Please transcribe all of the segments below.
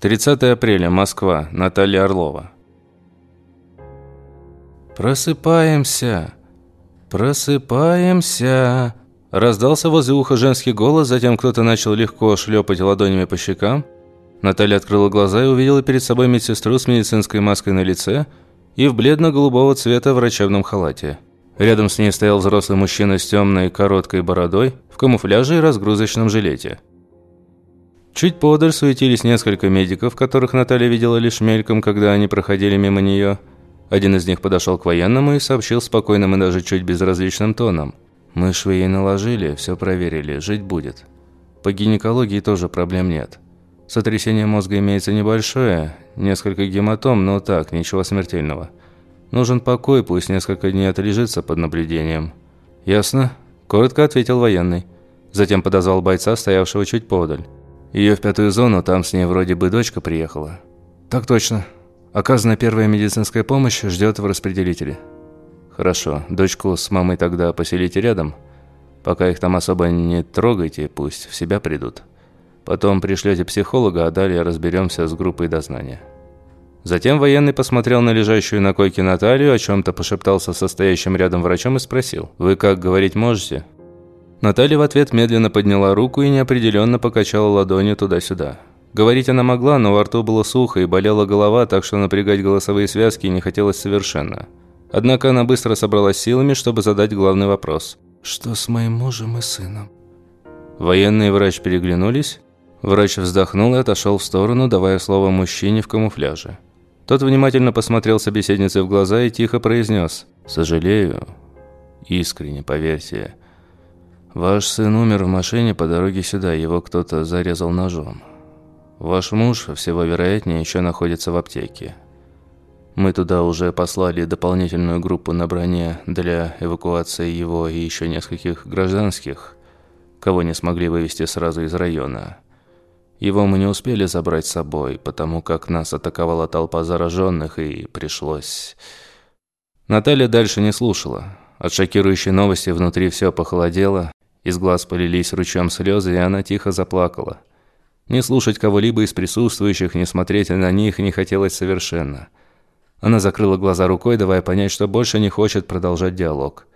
30 апреля, Москва, Наталья Орлова. «Просыпаемся! Просыпаемся!» Раздался возле уха женский голос, затем кто-то начал легко шлепать ладонями по щекам. Наталья открыла глаза и увидела перед собой медсестру с медицинской маской на лице и в бледно-голубого цвета врачебном халате. Рядом с ней стоял взрослый мужчина с темной короткой бородой, в камуфляже и разгрузочном жилете. Чуть подаль суетились несколько медиков, которых Наталья видела лишь мельком, когда они проходили мимо нее. Один из них подошел к военному и сообщил спокойным и даже чуть безразличным тоном. «Мы швы ей наложили, все проверили, жить будет. По гинекологии тоже проблем нет. Сотрясение мозга имеется небольшое, несколько гематом, но так, ничего смертельного». Нужен покой, пусть несколько дней отлежится под наблюдением». «Ясно», – коротко ответил военный. Затем подозвал бойца, стоявшего чуть подаль. Ее в пятую зону, там с ней вроде бы дочка приехала. «Так точно. Оказана первая медицинская помощь, ждет в распределителе». «Хорошо. Дочку с мамой тогда поселите рядом. Пока их там особо не трогайте, пусть в себя придут. Потом пришлете психолога, а далее разберемся с группой дознания». Затем военный посмотрел на лежащую на койке Наталью, о чем-то пошептался со стоящим рядом врачом и спросил. «Вы как, говорить можете?» Наталья в ответ медленно подняла руку и неопределенно покачала ладонью туда-сюда. Говорить она могла, но во рту было сухо и болела голова, так что напрягать голосовые связки не хотелось совершенно. Однако она быстро собралась силами, чтобы задать главный вопрос. «Что с моим мужем и сыном?» Военный и врач переглянулись. Врач вздохнул и отошел в сторону, давая слово мужчине в камуфляже. Тот внимательно посмотрел собеседнице в глаза и тихо произнес. «Сожалею. Искренне, поверьте. Ваш сын умер в машине по дороге сюда, его кто-то зарезал ножом. Ваш муж, всего вероятнее, еще находится в аптеке. Мы туда уже послали дополнительную группу на броне для эвакуации его и еще нескольких гражданских, кого не смогли вывести сразу из района». Его мы не успели забрать с собой, потому как нас атаковала толпа зараженных и пришлось... Наталья дальше не слушала. От шокирующей новости внутри все похолодело, из глаз полились ручьем слезы, и она тихо заплакала. Не слушать кого-либо из присутствующих, не смотреть на них не хотелось совершенно. Она закрыла глаза рукой, давая понять, что больше не хочет продолжать диалог.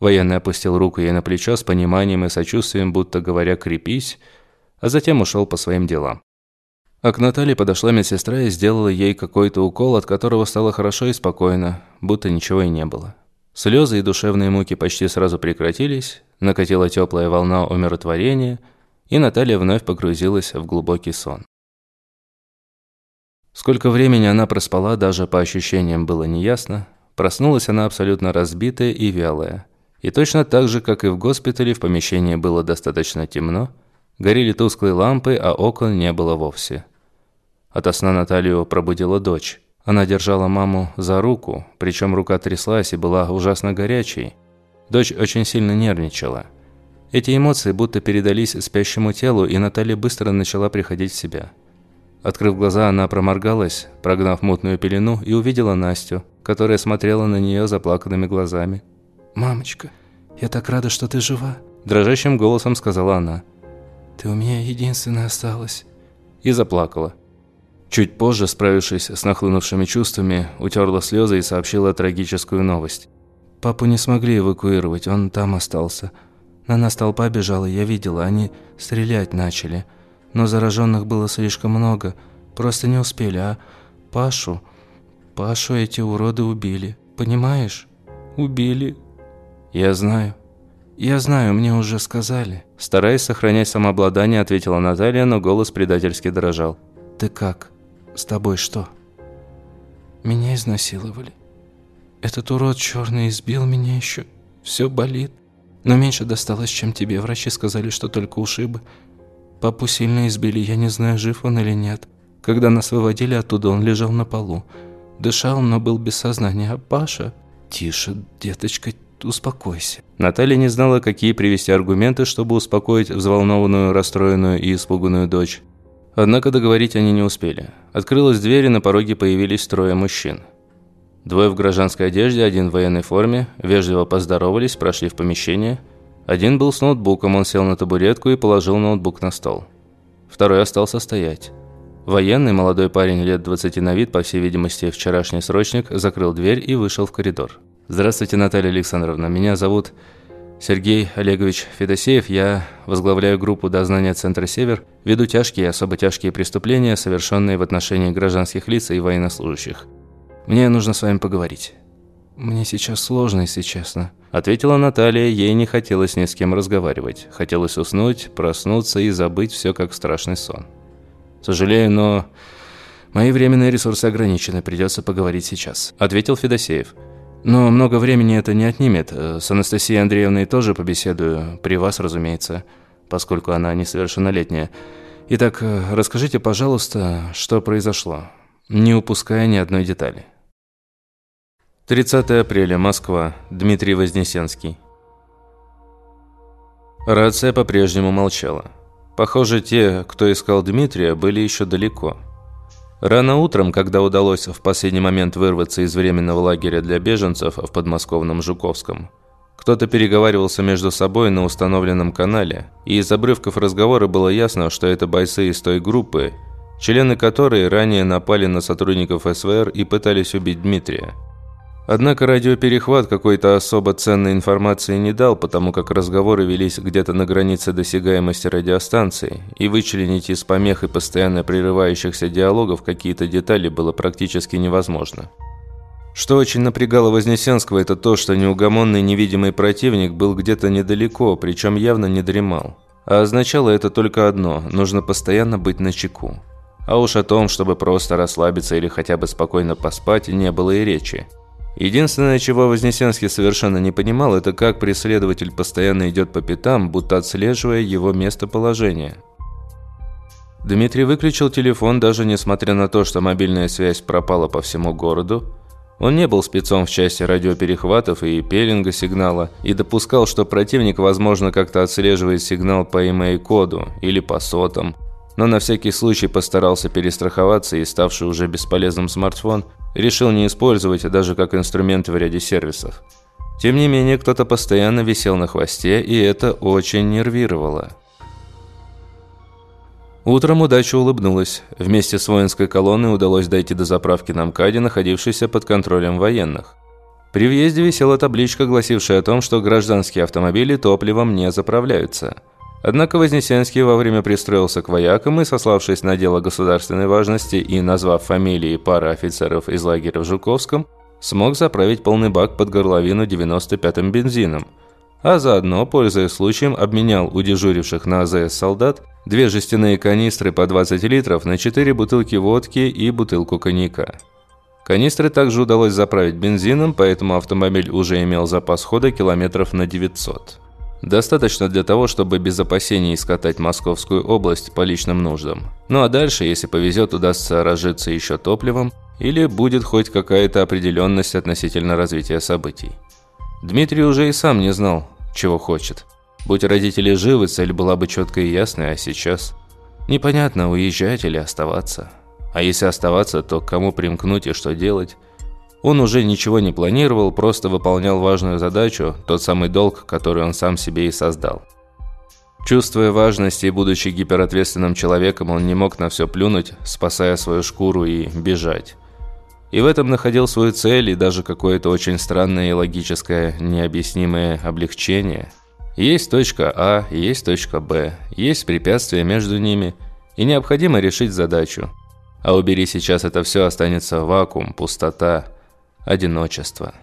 Военный опустил руку ей на плечо с пониманием и сочувствием, будто говоря «крепись», а затем ушел по своим делам. А к Наталье подошла медсестра и сделала ей какой-то укол, от которого стало хорошо и спокойно, будто ничего и не было. Слезы и душевные муки почти сразу прекратились, накатила теплая волна умиротворения, и Наталья вновь погрузилась в глубокий сон. Сколько времени она проспала, даже по ощущениям было неясно. Проснулась она абсолютно разбитая и вялая. И точно так же, как и в госпитале, в помещении было достаточно темно, Горели тусклые лампы, а окон не было вовсе. Ото сна Наталью пробудила дочь. Она держала маму за руку, причем рука тряслась и была ужасно горячей. Дочь очень сильно нервничала. Эти эмоции будто передались спящему телу, и Наталья быстро начала приходить в себя. Открыв глаза, она проморгалась, прогнав мутную пелену, и увидела Настю, которая смотрела на нее заплаканными глазами. «Мамочка, я так рада, что ты жива», – дрожащим голосом сказала она. Ты у меня единственная осталась». И заплакала. Чуть позже, справившись с нахлынувшими чувствами, утерла слезы и сообщила трагическую новость. Папу не смогли эвакуировать, он там остался. На нас толпа бежала, я видела, они стрелять начали. Но зараженных было слишком много, просто не успели, а Пашу... Пашу эти уроды убили, понимаешь? Убили. Я знаю. «Я знаю, мне уже сказали». Стараясь сохранять самообладание, ответила Наталья, но голос предательски дрожал. «Ты как? С тобой что?» «Меня изнасиловали. Этот урод черный избил меня еще. Все болит. Но меньше досталось, чем тебе. Врачи сказали, что только ушибы. Папу сильно избили, я не знаю, жив он или нет. Когда нас выводили оттуда, он лежал на полу. Дышал, но был без сознания. А Паша... Тише, деточка, успокойся». Наталья не знала, какие привести аргументы, чтобы успокоить взволнованную, расстроенную и испуганную дочь. Однако договорить они не успели. Открылась дверь, и на пороге появились трое мужчин. Двое в гражданской одежде, один в военной форме, вежливо поздоровались, прошли в помещение. Один был с ноутбуком, он сел на табуретку и положил ноутбук на стол. Второй остался стоять. Военный, молодой парень лет 20 на вид, по всей видимости, вчерашний срочник, закрыл дверь и вышел в коридор. «Здравствуйте, Наталья Александровна. Меня зовут Сергей Олегович Федосеев. Я возглавляю группу дознания Центра «Север». Веду тяжкие и особо тяжкие преступления, совершенные в отношении гражданских лиц и военнослужащих. Мне нужно с вами поговорить». «Мне сейчас сложно, если честно», – ответила Наталья. Ей не хотелось ни с кем разговаривать. Хотелось уснуть, проснуться и забыть все как страшный сон. «Сожалею, но мои временные ресурсы ограничены, придется поговорить сейчас», – ответил Федосеев. «Но много времени это не отнимет. С Анастасией Андреевной тоже побеседую, при вас, разумеется, поскольку она несовершеннолетняя. Итак, расскажите, пожалуйста, что произошло, не упуская ни одной детали». 30 апреля, Москва. Дмитрий Вознесенский. Рация по-прежнему молчала. Похоже, те, кто искал Дмитрия, были еще далеко. Рано утром, когда удалось в последний момент вырваться из временного лагеря для беженцев в подмосковном Жуковском, кто-то переговаривался между собой на установленном канале, и из обрывков разговора было ясно, что это бойцы из той группы, члены которой ранее напали на сотрудников СВР и пытались убить Дмитрия. Однако радиоперехват какой-то особо ценной информации не дал, потому как разговоры велись где-то на границе досягаемости радиостанции, и вычленить из помех и постоянно прерывающихся диалогов какие-то детали было практически невозможно. Что очень напрягало Вознесенского, это то, что неугомонный невидимый противник был где-то недалеко, причем явно не дремал. А означало это только одно – нужно постоянно быть начеку. А уж о том, чтобы просто расслабиться или хотя бы спокойно поспать, не было и речи. Единственное, чего Вознесенский совершенно не понимал, это как преследователь постоянно идет по пятам, будто отслеживая его местоположение. Дмитрий выключил телефон, даже несмотря на то, что мобильная связь пропала по всему городу. Он не был спецом в части радиоперехватов и пелинга сигнала и допускал, что противник, возможно, как-то отслеживает сигнал по имей-коду или по сотам, но на всякий случай постарался перестраховаться и ставший уже бесполезным смартфон решил не использовать даже как инструмент в ряде сервисов. Тем не менее, кто-то постоянно висел на хвосте, и это очень нервировало. Утром удача улыбнулась. Вместе с воинской колонной удалось дойти до заправки на МКАДе, находившейся под контролем военных. При въезде висела табличка, гласившая о том, что гражданские автомобили топливом не заправляются – Однако Вознесенский вовремя пристроился к воякам и, сославшись на дело государственной важности и назвав фамилии пары офицеров из лагеря в Жуковском, смог заправить полный бак под горловину 95-м бензином, а заодно, пользуясь случаем, обменял у дежуривших на АЗС солдат две жестяные канистры по 20 литров на 4 бутылки водки и бутылку коньяка. Канистры также удалось заправить бензином, поэтому автомобиль уже имел запас хода километров на 900. Достаточно для того, чтобы без опасений скатать Московскую область по личным нуждам. Ну а дальше, если повезет, удастся разжиться еще топливом, или будет хоть какая-то определенность относительно развития событий. Дмитрий уже и сам не знал, чего хочет. Будь родители живы, цель была бы четкой и ясной, а сейчас... Непонятно, уезжать или оставаться. А если оставаться, то к кому примкнуть и что делать – он уже ничего не планировал, просто выполнял важную задачу, тот самый долг, который он сам себе и создал. Чувствуя важность и будучи гиперответственным человеком, он не мог на все плюнуть, спасая свою шкуру и бежать. И в этом находил свою цель и даже какое-то очень странное и логическое необъяснимое облегчение. Есть точка А, есть точка Б, есть препятствия между ними, и необходимо решить задачу. А убери сейчас это все, останется вакуум, пустота, одиночество.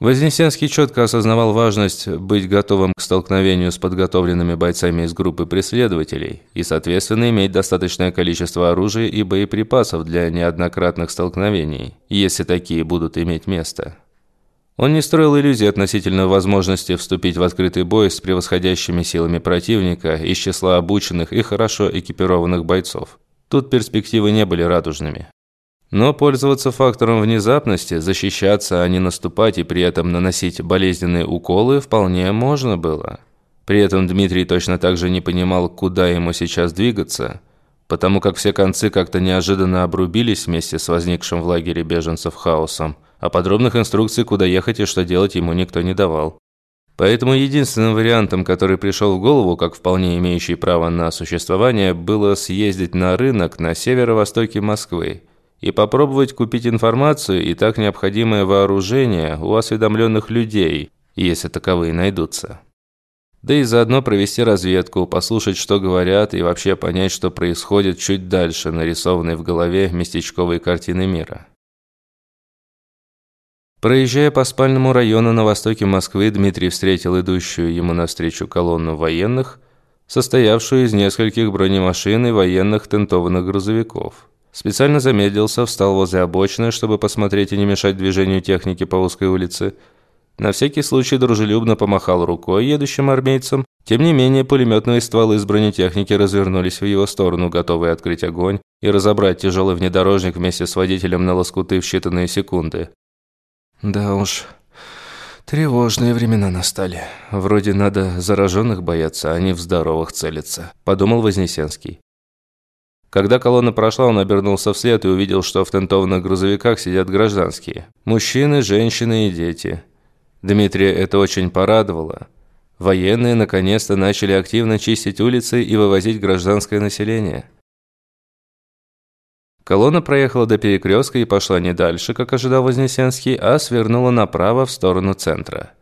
Вознесенский четко осознавал важность быть готовым к столкновению с подготовленными бойцами из группы преследователей и, соответственно, иметь достаточное количество оружия и боеприпасов для неоднократных столкновений, если такие будут иметь место. Он не строил иллюзий относительно возможности вступить в открытый бой с превосходящими силами противника из числа обученных и хорошо экипированных бойцов. Тут перспективы не были радужными. Но пользоваться фактором внезапности, защищаться, а не наступать и при этом наносить болезненные уколы вполне можно было. При этом Дмитрий точно так же не понимал, куда ему сейчас двигаться, потому как все концы как-то неожиданно обрубились вместе с возникшим в лагере беженцев хаосом, а подробных инструкций, куда ехать и что делать, ему никто не давал. Поэтому единственным вариантом, который пришел в голову, как вполне имеющий право на существование, было съездить на рынок на северо-востоке Москвы и попробовать купить информацию и так необходимое вооружение у осведомленных людей, если таковые найдутся. Да и заодно провести разведку, послушать, что говорят, и вообще понять, что происходит чуть дальше нарисованной в голове местечковой картины мира. Проезжая по спальному району на востоке Москвы, Дмитрий встретил идущую ему навстречу колонну военных, состоявшую из нескольких бронемашин и военных тентованных грузовиков. Специально замедлился, встал возле обочины, чтобы посмотреть и не мешать движению техники по узкой улице. На всякий случай дружелюбно помахал рукой едущим армейцам. Тем не менее, пулеметные стволы из бронетехники развернулись в его сторону, готовые открыть огонь и разобрать тяжелый внедорожник вместе с водителем на лоскуты в считанные секунды. Да уж, тревожные времена настали. Вроде надо зараженных бояться, а не в здоровых целиться, подумал Вознесенский. Когда колонна прошла, он обернулся вслед и увидел, что в тентованных грузовиках сидят гражданские. Мужчины, женщины и дети. Дмитрия это очень порадовало. Военные наконец-то начали активно чистить улицы и вывозить гражданское население. Колонна проехала до перекрестка и пошла не дальше, как ожидал Вознесенский, а свернула направо в сторону центра.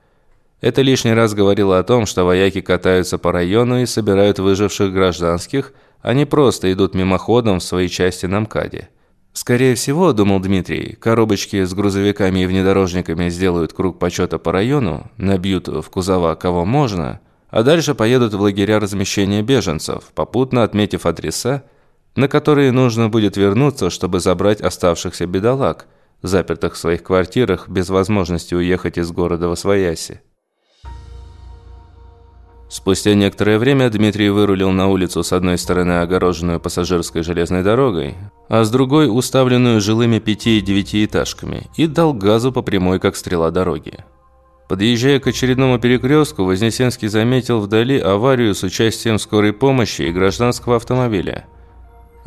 Это лишний раз говорило о том, что вояки катаются по району и собирают выживших гражданских, а не просто идут мимоходом в своей части на МКАДе. Скорее всего, думал Дмитрий, коробочки с грузовиками и внедорожниками сделают круг почета по району, набьют в кузова кого можно, а дальше поедут в лагеря размещения беженцев, попутно отметив адреса, на которые нужно будет вернуться, чтобы забрать оставшихся бедолаг, запертых в своих квартирах без возможности уехать из города во свояси. Спустя некоторое время Дмитрий вырулил на улицу с одной стороны огороженную пассажирской железной дорогой, а с другой уставленную жилыми пяти- и девятиэтажками, и дал газу по прямой, как стрела дороги. Подъезжая к очередному перекрестку, Вознесенский заметил вдали аварию с участием скорой помощи и гражданского автомобиля –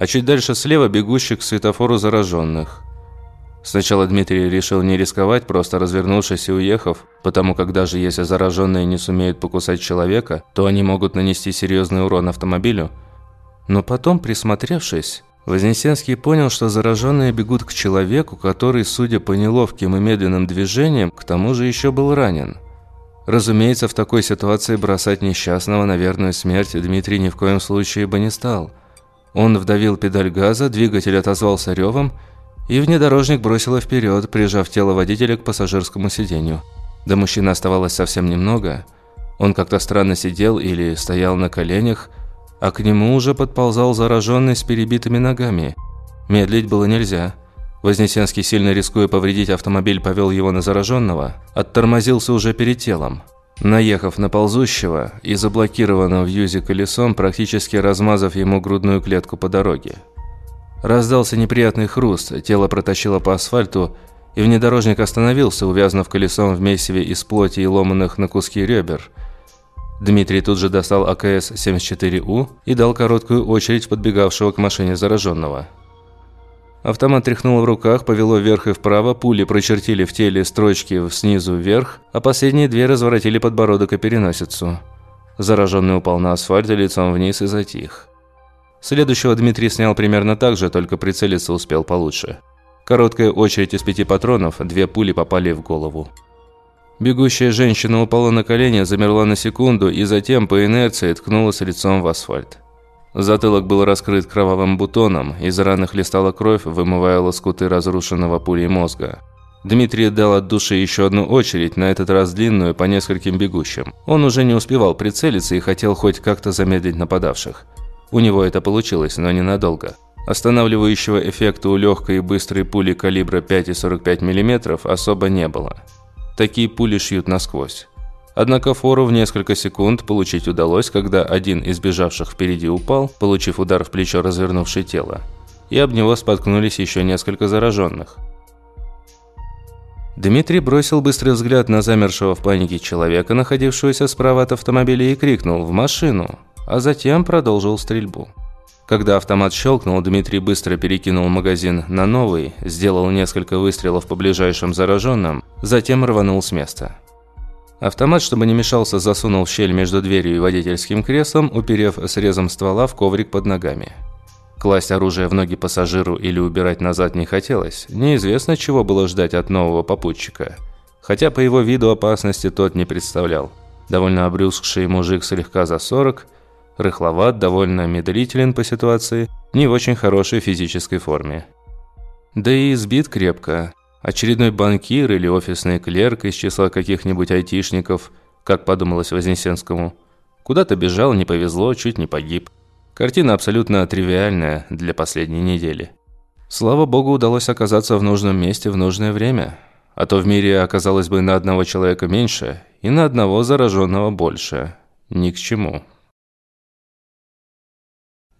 а чуть дальше слева бегущих к светофору зараженных. Сначала Дмитрий решил не рисковать, просто развернувшись и уехав, потому как даже если зараженные не сумеют покусать человека, то они могут нанести серьезный урон автомобилю. Но потом, присмотревшись, Вознесенский понял, что зараженные бегут к человеку, который, судя по неловким и медленным движениям, к тому же еще был ранен. Разумеется, в такой ситуации бросать несчастного на верную смерть Дмитрий ни в коем случае бы не стал – он вдавил педаль газа, двигатель отозвался ревом, и внедорожник бросило вперед, прижав тело водителя к пассажирскому сиденью. До мужчины оставалось совсем немного. Он как-то странно сидел или стоял на коленях, а к нему уже подползал зараженный с перебитыми ногами. Медлить было нельзя. Вознесенский, сильно рискуя повредить автомобиль, повел его на зараженного, оттормозился уже перед телом. Наехав на ползущего и заблокированного в юзе колесом, практически размазав ему грудную клетку по дороге. Раздался неприятный хруст, тело протащило по асфальту, и внедорожник остановился, увязнув колесом в месиве из плоти и ломаных на куски ребер. Дмитрий тут же достал АКС-74У и дал короткую очередь подбегавшего к машине зараженного. Автомат тряхнуло в руках, повело вверх и вправо, пули прочертили в теле строчки снизу вверх, а последние две разворотили подбородок и переносицу. Зараженный упал на асфальт лицом вниз и затих. Следующего Дмитрий снял примерно так же, только прицелиться успел получше. Короткая очередь из пяти патронов, две пули попали в голову. Бегущая женщина упала на колени, замерла на секунду и затем по инерции ткнулась лицом в асфальт. Затылок был раскрыт кровавым бутоном, из раны хлестала кровь, вымывая лоскуты разрушенного пулей мозга. Дмитрий дал от души еще одну очередь, на этот раз длинную, по нескольким бегущим. Он уже не успевал прицелиться и хотел хоть как-то замедлить нападавших. У него это получилось, но ненадолго. Останавливающего эффекта у легкой и быстрой пули калибра 5,45 мм особо не было. Такие пули шьют насквозь. Однако фору в несколько секунд получить удалось, когда один из бежавших впереди упал, получив удар в плечо развернувшее тело, и об него споткнулись еще несколько зараженных. Дмитрий бросил быстрый взгляд на замершего в панике человека, находившегося справа от автомобиля, и крикнул «В машину!», а затем продолжил стрельбу. Когда автомат щелкнул, Дмитрий быстро перекинул магазин на новый, сделал несколько выстрелов по ближайшим зараженным, затем рванул с места. Автомат, чтобы не мешался, засунул в щель между дверью и водительским креслом, уперев срезом ствола в коврик под ногами. Класть оружие в ноги пассажиру или убирать назад не хотелось. Неизвестно, чего было ждать от нового попутчика. Хотя по его виду опасности тот не представлял. Довольно обрюзгший мужик слегка за 40, рыхловат, довольно медлителен по ситуации, не в очень хорошей физической форме. Да и избит крепко. Очередной банкир или офисный клерк из числа каких-нибудь айтишников, как подумалось Вознесенскому. Куда-то бежал, не повезло, чуть не погиб. Картина абсолютно тривиальная для последней недели. Слава богу, удалось оказаться в нужном месте в нужное время. А то в мире оказалось бы на одного человека меньше и на одного зараженного больше. Ни к чему.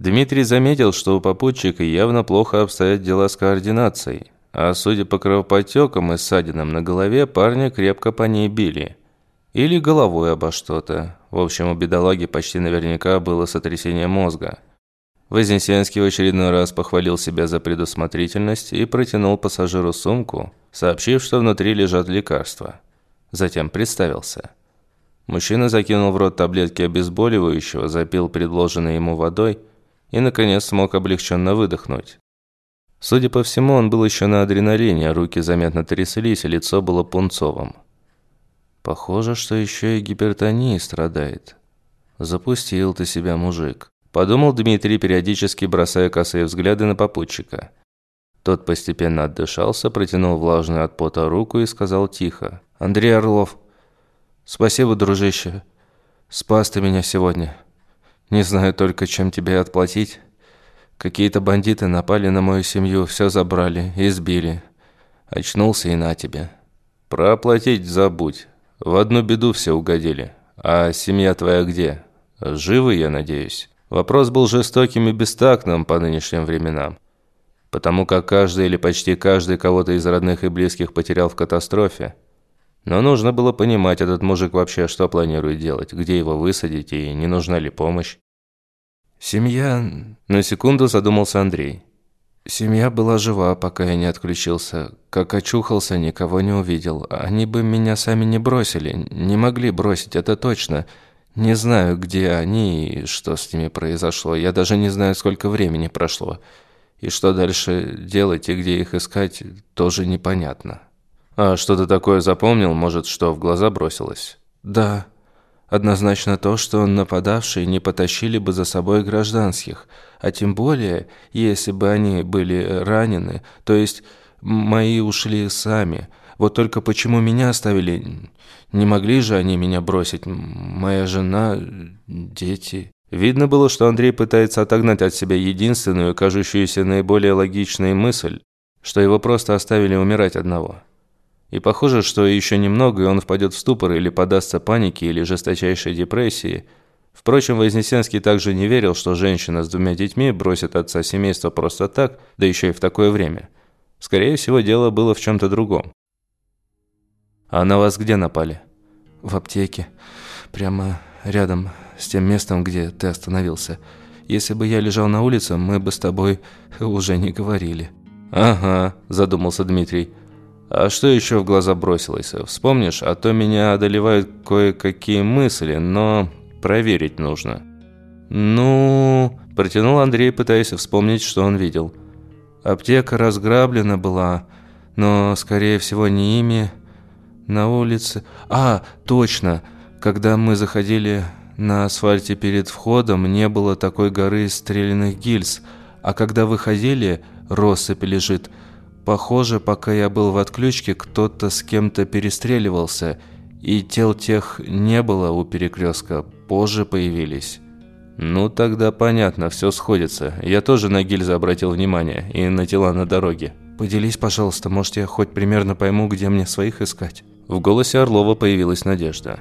Дмитрий заметил, что у попутчика явно плохо обстоят дела с координацией. А судя по кровоподтекам и ссадинам на голове, парня крепко по ней били. Или головой обо что-то. В общем, у бедолаги почти наверняка было сотрясение мозга. Вознесенский в очередной раз похвалил себя за предусмотрительность и протянул пассажиру сумку, сообщив, что внутри лежат лекарства. Затем представился. Мужчина закинул в рот таблетки обезболивающего, запил предложенной ему водой и, наконец, смог облегченно выдохнуть. Судя по всему, он был еще на адреналине, а руки заметно тряслись, и лицо было пунцовым. Похоже, что еще и гипертонией страдает. Запустил ты себя, мужик. Подумал Дмитрий, периодически бросая косые взгляды на попутчика. Тот постепенно отдышался, протянул влажную от пота руку и сказал тихо. «Андрей Орлов, спасибо, дружище. Спас ты меня сегодня. Не знаю только, чем тебе отплатить». Какие-то бандиты напали на мою семью, все забрали, избили. Очнулся и на тебе. Про оплатить забудь. В одну беду все угодили. А семья твоя где? Живы, я надеюсь. Вопрос был жестоким и бестактным по нынешним временам. Потому как каждый или почти каждый кого-то из родных и близких потерял в катастрофе. Но нужно было понимать, этот мужик вообще что планирует делать, где его высадить и не нужна ли помощь. Семья... На секунду задумался Андрей. Семья была жива, пока я не отключился. Как очухался, никого не увидел. Они бы меня сами не бросили. Не могли бросить, это точно. Не знаю, где они и что с ними произошло. Я даже не знаю, сколько времени прошло. И что дальше делать и где их искать, тоже непонятно. А что ты такое запомнил? Может, что в глаза бросилось? Да. Однозначно то, что нападавшие не потащили бы за собой гражданских, а тем более, если бы они были ранены, то есть мои ушли сами. Вот только почему меня оставили? Не могли же они меня бросить? Моя жена, дети... Видно было, что Андрей пытается отогнать от себя единственную, кажущуюся наиболее логичной мысль, что его просто оставили умирать одного. И похоже, что еще немного, и он впадет в ступор или подастся панике или жесточайшей депрессии. Впрочем, Вознесенский также не верил, что женщина с двумя детьми бросит отца семейства просто так, да еще и в такое время. Скорее всего, дело было в чем-то другом. «А на вас где напали?» «В аптеке. Прямо рядом с тем местом, где ты остановился. Если бы я лежал на улице, мы бы с тобой уже не говорили». «Ага», – задумался Дмитрий. А что еще в глаза бросилось? Вспомнишь, а то меня одолевают кое-какие мысли, но проверить нужно. Ну, протянул Андрей, пытаясь вспомнить, что он видел. Аптека разграблена была, но, скорее всего, не ими. На улице... А, точно! Когда мы заходили на асфальте перед входом, не было такой горы стрелянных гильз, а когда выходили, россыпь лежит – Похоже, пока я был в отключке, кто-то с кем-то перестреливался, и тел тех не было у перекрестка, позже появились. Ну, тогда понятно, все сходится. Я тоже на гильзы обратил внимание, и на тела на дороге. Поделись, пожалуйста, может, я хоть примерно пойму, где мне своих искать? В голосе Орлова появилась надежда.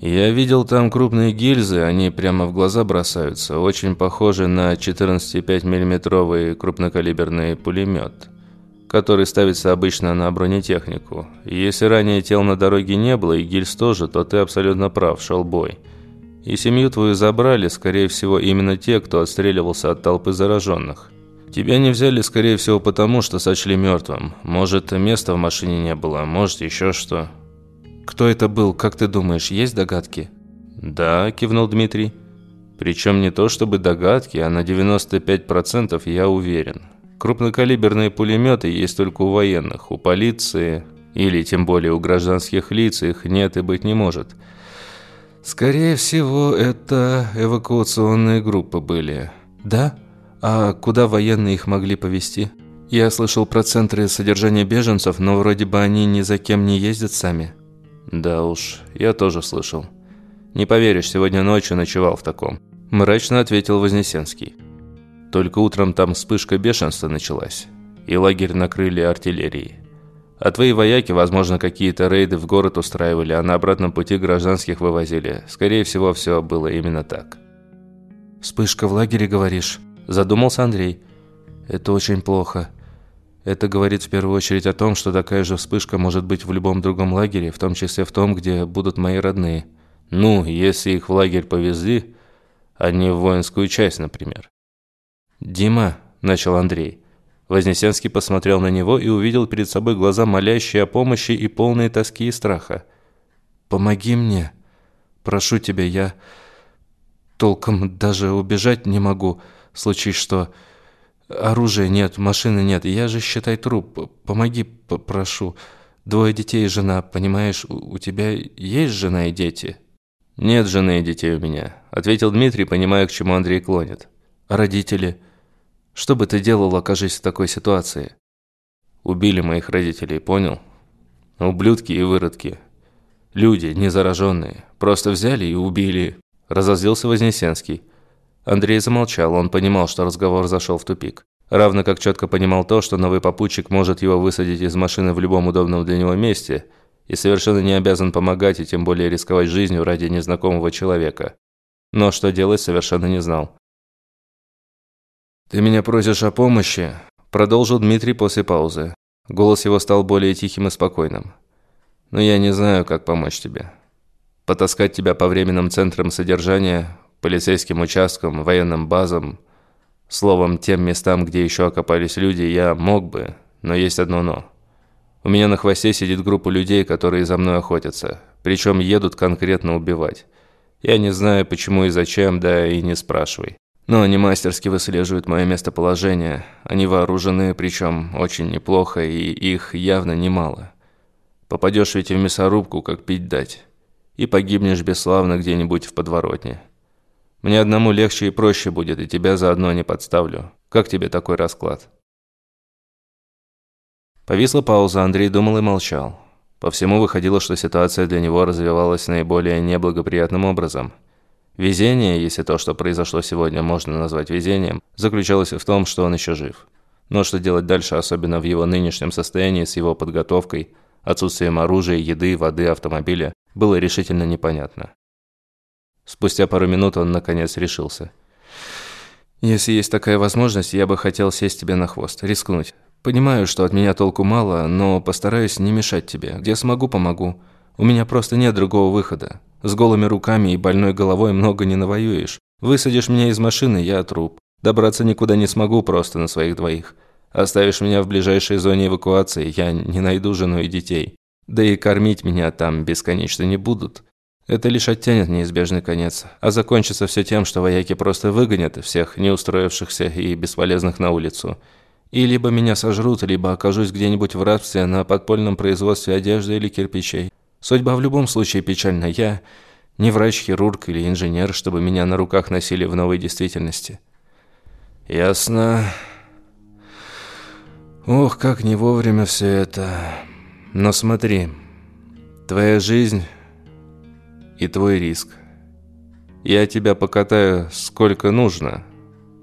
Я видел там крупные гильзы, они прямо в глаза бросаются, очень похожи на 14,5 миллиметровый крупнокалиберный пулемет который ставится обычно на бронетехнику. Если ранее тел на дороге не было, и гильз тоже, то ты абсолютно прав, шел бой. И семью твою забрали, скорее всего, именно те, кто отстреливался от толпы зараженных. Тебя не взяли, скорее всего, потому, что сочли мертвым. Может, места в машине не было, может, еще что. Кто это был, как ты думаешь, есть догадки?» «Да», – кивнул Дмитрий. «Причем не то чтобы догадки, а на 95% я уверен. Крупнокалиберные пулеметы есть только у военных, у полиции или тем более у гражданских лиц их нет и быть не может. Скорее всего, это эвакуационные группы были». «Да? А куда военные их могли повезти?» «Я слышал про центры содержания беженцев, но вроде бы они ни за кем не ездят сами». «Да уж, я тоже слышал. Не поверишь, сегодня ночью ночевал в таком». Мрачно ответил Вознесенский. Только утром там вспышка бешенства началась, и лагерь накрыли артиллерией. А твои вояки, возможно, какие-то рейды в город устраивали, а на обратном пути гражданских вывозили. Скорее всего, все было именно так. «Вспышка в лагере, говоришь?» Задумался Андрей. «Это очень плохо. Это говорит в первую очередь о том, что такая же вспышка может быть в любом другом лагере, в том числе в том, где будут мои родные. Ну, если их в лагерь повезли, а не в воинскую часть, например». «Дима», – начал Андрей. Вознесенский посмотрел на него и увидел перед собой глаза, молящие о помощи и полные тоски и страха. «Помоги мне. Прошу тебя, я...» Толком даже убежать не могу, случись что. Оружия нет, машины нет, я же, считай, труп. Помоги, прошу. Двое детей и жена, понимаешь, у тебя есть жена и дети?» «Нет жены и детей у меня», – ответил Дмитрий, понимая, к чему Андрей клонит. «А родители? Что бы ты делал, окажись в такой ситуации?» «Убили моих родителей, понял? Ублюдки и выродки. Люди, не зараженные, просто взяли и убили. Разозлился Вознесенский. Андрей замолчал, он понимал, что разговор зашел в тупик. Равно как четко понимал то, что новый попутчик может его высадить из машины в любом удобном для него месте и совершенно не обязан помогать и тем более рисковать жизнью ради незнакомого человека. Но что делать совершенно не знал. «Ты меня просишь о помощи?» – продолжил Дмитрий после паузы. Голос его стал более тихим и спокойным. «Но я не знаю, как помочь тебе потаскать тебя по временным центрам содержания, полицейским участкам, военным базам, словом, тем местам, где еще окопались люди, я мог бы, но есть одно «но». У меня на хвосте сидит группа людей, которые за мной охотятся, причем едут конкретно убивать. Я не знаю, почему и зачем, да и не спрашивай. Но они мастерски выслеживают мое местоположение. Они вооружены, причем очень неплохо, и их явно немало. Попадешь ведь в мясорубку, как пить дать и погибнешь бесславно где-нибудь в подворотне. Мне одному легче и проще будет, и тебя заодно не подставлю. Как тебе такой расклад?» Повисла пауза, Андрей думал и молчал. По всему выходило, что ситуация для него развивалась наиболее неблагоприятным образом. Везение, если то, что произошло сегодня, можно назвать везением, заключалось в том, что он еще жив. Но что делать дальше, особенно в его нынешнем состоянии, с его подготовкой, отсутствием оружия, еды, воды, автомобиля, было решительно непонятно. Спустя пару минут он, наконец, решился. «Если есть такая возможность, я бы хотел сесть тебе на хвост, рискнуть. Понимаю, что от меня толку мало, но постараюсь не мешать тебе. Где смогу, помогу. У меня просто нет другого выхода. С голыми руками и больной головой много не навоюешь. Высадишь меня из машины, я труп. Добраться никуда не смогу просто на своих двоих. Оставишь меня в ближайшей зоне эвакуации, я не найду жену и детей. Да и кормить меня там бесконечно не будут. Это лишь оттянет неизбежный конец, а закончится все тем, что вояки просто выгонят всех неустроившихся и бесполезных на улицу. И либо меня сожрут, либо окажусь где-нибудь в рабстве на подпольном производстве одежды или кирпичей. Судьба в любом случае печальна. Я не врач-хирург или инженер, чтобы меня на руках носили в новой действительности. Ясно. Ох, как не вовремя все это... Но смотри, твоя жизнь и твой риск. Я тебя покатаю сколько нужно.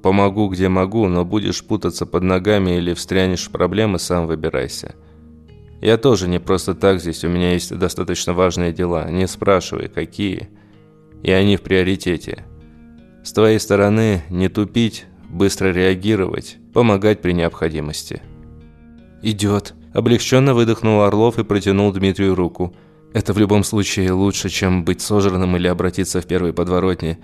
Помогу, где могу, но будешь путаться под ногами или встрянешь в проблемы, сам выбирайся. Я тоже не просто так здесь, у меня есть достаточно важные дела. Не спрашивай, какие. И они в приоритете. С твоей стороны не тупить, быстро реагировать, помогать при необходимости. «Идет», Облегченно выдохнул Орлов и протянул Дмитрию руку. «Это в любом случае лучше, чем быть сожранным или обратиться в первой подворотне.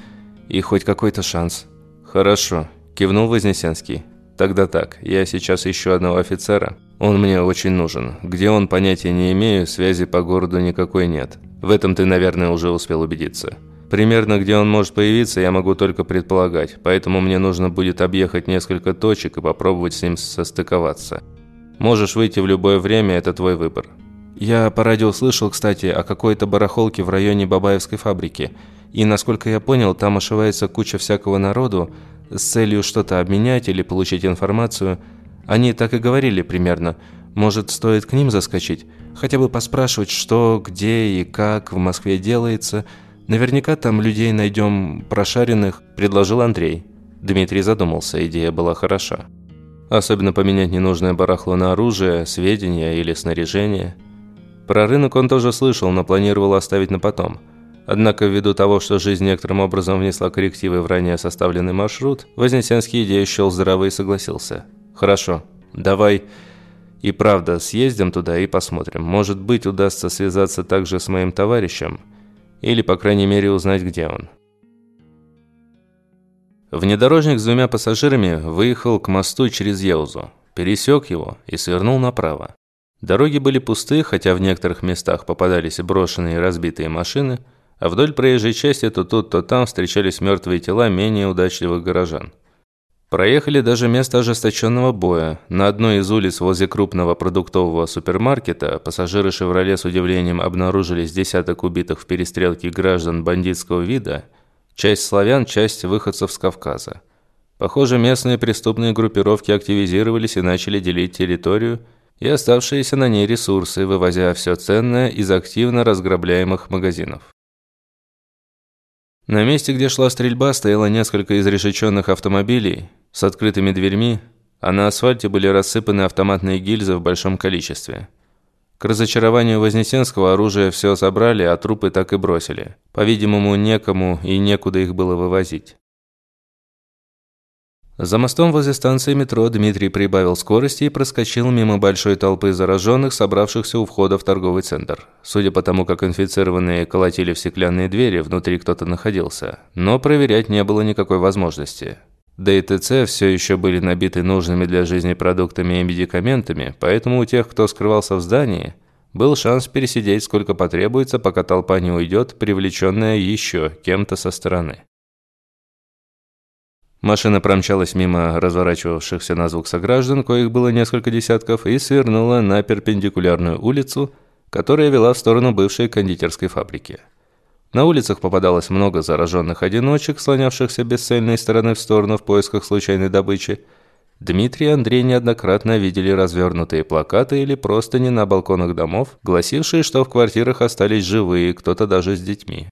И хоть какой-то шанс». «Хорошо», – кивнул Вознесенский. «Тогда так, я сейчас ищу одного офицера. Он мне очень нужен. Где он, понятия не имею, связи по городу никакой нет. В этом ты, наверное, уже успел убедиться. Примерно где он может появиться, я могу только предполагать, поэтому мне нужно будет объехать несколько точек и попробовать с ним состыковаться. Можешь выйти в любое время, это твой выбор. Я по радио слышал, кстати, о какой-то барахолке в районе Бабаевской фабрики. И, насколько я понял, там ошивается куча всякого народу с целью что-то обменять или получить информацию – они так и говорили примерно. Может, стоит к ним заскочить? Хотя бы поспрашивать, что, где и как в Москве делается. Наверняка там людей найдем прошаренных», – предложил Андрей. Дмитрий задумался, идея была хороша. Особенно поменять ненужное барахло на оружие, сведения или снаряжение. Про рынок он тоже слышал, но планировал оставить на потом. Однако ввиду того, что жизнь некоторым образом внесла коррективы в ранее составленный маршрут, Вознесенский идею счел здравой и согласился – «Хорошо. Давай и правда съездим туда и посмотрим. Может быть, удастся связаться также с моим товарищем, или, по крайней мере, узнать, где он». Внедорожник с двумя пассажирами выехал к мосту через Еузу, пересек его и свернул направо. Дороги были пусты, хотя в некоторых местах попадались брошенные и разбитые машины, а вдоль проезжей части то тут, то там встречались мертвые тела менее удачливых горожан. Проехали даже место ожесточенного боя. На одной из улиц возле крупного продуктового супермаркета пассажиры «Шевроле» с удивлением обнаружили с десяток убитых в перестрелке граждан бандитского вида, часть славян, часть выходцев с Кавказа. Похоже, местные преступные группировки активизировались и начали делить территорию и оставшиеся на ней ресурсы, вывозя все ценное из активно разграбляемых магазинов. На месте, где шла стрельба, стояло несколько изрешеченных автомобилей с открытыми дверьми, а на асфальте были рассыпаны автоматные гильзы в большом количестве. К разочарованию Вознесенского оружие все забрали, а трупы так и бросили. По-видимому, некому и некуда их было вывозить. За мостом возле станции метро Дмитрий прибавил скорости и проскочил мимо большой толпы зараженных, собравшихся у входа в торговый центр. Судя по тому, как инфицированные колотили в стеклянные двери, внутри кто-то находился. Но проверять не было никакой возможности. Да и ТЦ все еще были набиты нужными для жизни продуктами и медикаментами, поэтому у тех, кто скрывался в здании, был шанс пересидеть сколько потребуется, пока толпа не уйдет, привлеченная еще кем-то со стороны. Машина промчалась мимо разворачивавшихся на звук сограждан, коих было несколько десятков, и свернула на перпендикулярную улицу, которая вела в сторону бывшей кондитерской фабрики. На улицах попадалось много зараженных одиночек, слонявшихся бесцельно из стороны в сторону в поисках случайной добычи. Дмитрий и Андрей неоднократно видели развернутые плакаты или просто не на балконах домов, гласившие, что в квартирах остались живые, кто-то даже с детьми.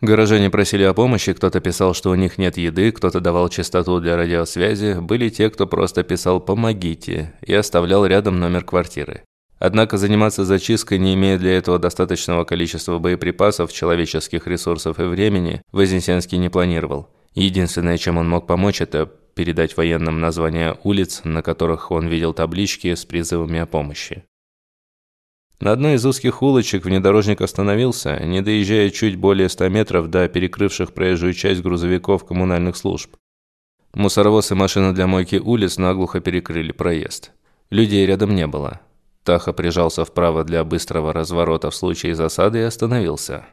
Горожане просили о помощи, кто-то писал, что у них нет еды, кто-то давал частоту для радиосвязи, были те, кто просто писал «помогите» и оставлял рядом номер квартиры. Однако заниматься зачисткой, не имея для этого достаточного количества боеприпасов, человеческих ресурсов и времени, Вознесенский не планировал. Единственное, чем он мог помочь, это передать военным названия улиц, на которых он видел таблички с призывами о помощи. На одной из узких улочек внедорожник остановился, не доезжая чуть более 100 метров до перекрывших проезжую часть грузовиков коммунальных служб. Мусоровоз и машина для мойки улиц наглухо перекрыли проезд. Людей рядом не было. Таха прижался вправо для быстрого разворота в случае засады и остановился.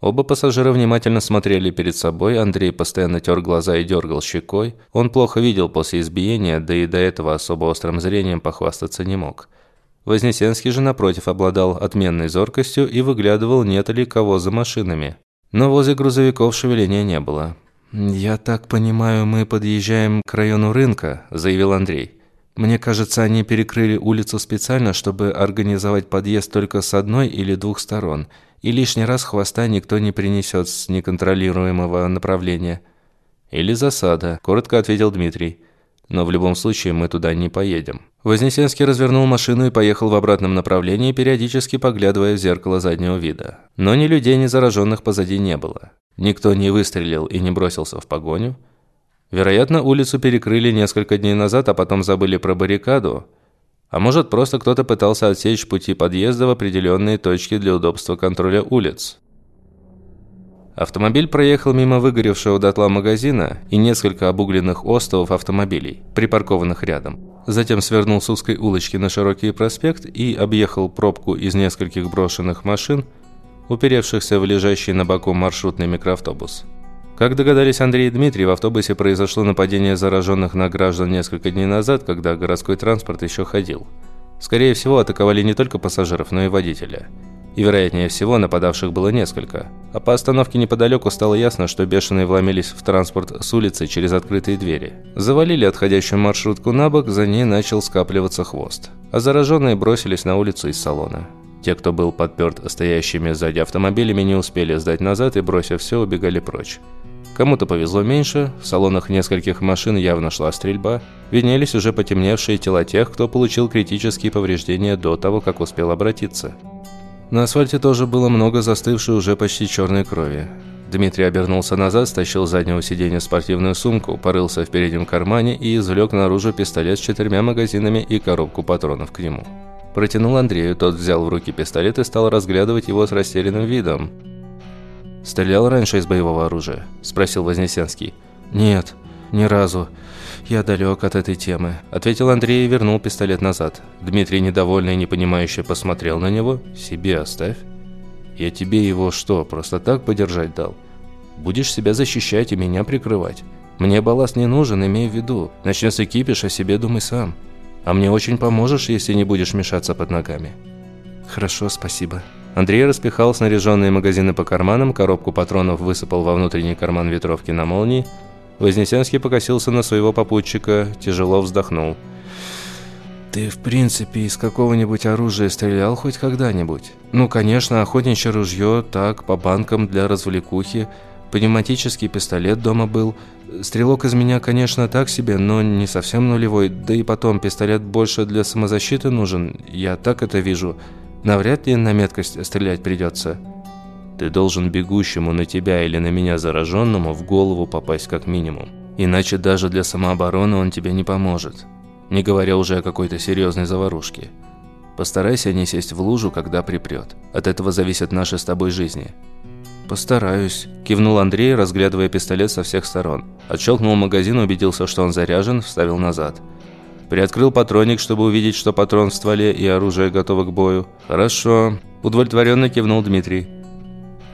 Оба пассажира внимательно смотрели перед собой, Андрей постоянно тер глаза и дергал щекой. Он плохо видел после избиения, да и до этого особо острым зрением похвастаться не мог. Вознесенский же, напротив, обладал отменной зоркостью и выглядывал, нет ли кого за машинами. Но возле грузовиков шевеления не было. «Я так понимаю, мы подъезжаем к району рынка», – заявил Андрей. «Мне кажется, они перекрыли улицу специально, чтобы организовать подъезд только с одной или двух сторон, и лишний раз хвоста никто не принесет с неконтролируемого направления». «Или засада», – коротко ответил Дмитрий но в любом случае мы туда не поедем». Вознесенский развернул машину и поехал в обратном направлении, периодически поглядывая в зеркало заднего вида. Но ни людей, ни зараженных позади не было. Никто не выстрелил и не бросился в погоню. Вероятно, улицу перекрыли несколько дней назад, а потом забыли про баррикаду. А может, просто кто-то пытался отсечь пути подъезда в определенные точки для удобства контроля улиц. Автомобиль проехал мимо выгоревшего дотла магазина и несколько обугленных остовов автомобилей, припаркованных рядом. Затем свернул с узкой улочки на широкий проспект и объехал пробку из нескольких брошенных машин, уперевшихся в лежащий на боку маршрутный микроавтобус. Как догадались Андрей и Дмитрий, в автобусе произошло нападение зараженных на граждан несколько дней назад, когда городской транспорт еще ходил. Скорее всего, атаковали не только пассажиров, но и водителя. И, вероятнее всего, нападавших было несколько. А по остановке неподалеку стало ясно, что бешеные вломились в транспорт с улицы через открытые двери. Завалили отходящую маршрутку на бок, за ней начал скапливаться хвост. А зараженные бросились на улицу из салона. Те, кто был подперт стоящими сзади автомобилями, не успели сдать назад и, бросив все, убегали прочь. Кому-то повезло меньше, в салонах нескольких машин явно шла стрельба. Виднелись уже потемневшие тела тех, кто получил критические повреждения до того, как успел обратиться. На асфальте тоже было много застывшей уже почти черной крови. Дмитрий обернулся назад, стащил с заднего сиденья спортивную сумку, порылся в переднем кармане и извлек наружу пистолет с четырьмя магазинами и коробку патронов к нему. Протянул Андрею, тот взял в руки пистолет и стал разглядывать его с растерянным видом. «Стрелял раньше из боевого оружия?» – спросил Вознесенский. «Нет, ни разу. Я далек от этой темы», – ответил Андрей и вернул пистолет назад. Дмитрий, недовольный и непонимающе, посмотрел на него. «Себе оставь. Я тебе его что, просто так подержать дал? Будешь себя защищать и меня прикрывать. Мне балласт не нужен, имей в виду. Начнется кипиш, о себе думай сам. А мне очень поможешь, если не будешь мешаться под ногами». «Хорошо, спасибо». Андрей распихал снаряженные магазины по карманам, коробку патронов высыпал во внутренний карман ветровки на молнии. Вознесенский покосился на своего попутчика, тяжело вздохнул. «Ты, в принципе, из какого-нибудь оружия стрелял хоть когда-нибудь? Ну, конечно, охотничье ружье, так, по банкам для развлекухи. Пневматический пистолет дома был. Стрелок из меня, конечно, так себе, но не совсем нулевой. Да и потом, пистолет больше для самозащиты нужен. Я так это вижу. Навряд ли на меткость стрелять придется. Ты должен бегущему на тебя или на меня зараженному в голову попасть как минимум. Иначе даже для самообороны он тебе не поможет. Не говоря уже о какой-то серьезной заварушке. Постарайся не сесть в лужу, когда припрет. От этого зависят наши с тобой жизни. «Постараюсь», – кивнул Андрей, разглядывая пистолет со всех сторон. Отщелкнул магазин, убедился, что он заряжен, вставил назад. Приоткрыл патроник, чтобы увидеть, что патрон в стволе и оружие готово к бою. «Хорошо», – удовлетворенно кивнул Дмитрий.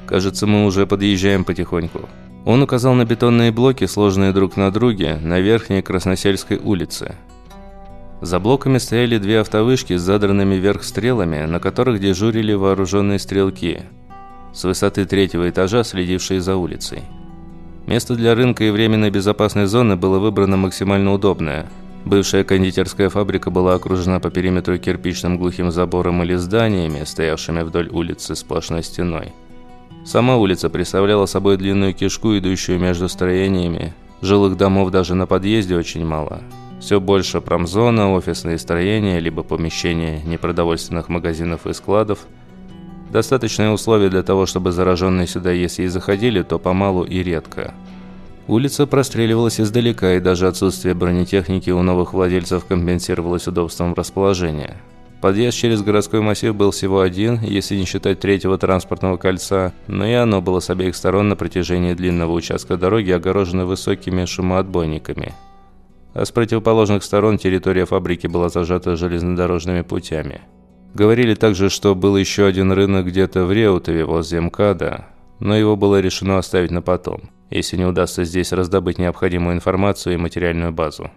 «Кажется, мы уже подъезжаем потихоньку». Он указал на бетонные блоки, сложенные друг на друге, на верхней Красносельской улице. За блоками стояли две автовышки с задранными вверх стрелами, на которых дежурили вооруженные стрелки, с высоты третьего этажа, следившие за улицей. Место для рынка и временной безопасной зоны было выбрано максимально удобное – Бывшая кондитерская фабрика была окружена по периметру кирпичным глухим забором или зданиями, стоявшими вдоль улицы сплошной стеной. Сама улица представляла собой длинную кишку, идущую между строениями. Жилых домов даже на подъезде очень мало. Все больше промзона, офисные строения, либо помещения непродовольственных магазинов и складов. Достаточные условия для того, чтобы зараженные сюда, если и заходили, то помалу и редко – Улица простреливалась издалека, и даже отсутствие бронетехники у новых владельцев компенсировалось удобством расположения. Подъезд через городской массив был всего один, если не считать третьего транспортного кольца, но и оно было с обеих сторон на протяжении длинного участка дороги огорожено высокими шумоотбойниками. А с противоположных сторон территория фабрики была зажата железнодорожными путями. Говорили также, что был еще один рынок где-то в Реутове возле МКАДа, но его было решено оставить на потом если не удастся здесь раздобыть необходимую информацию и материальную базу.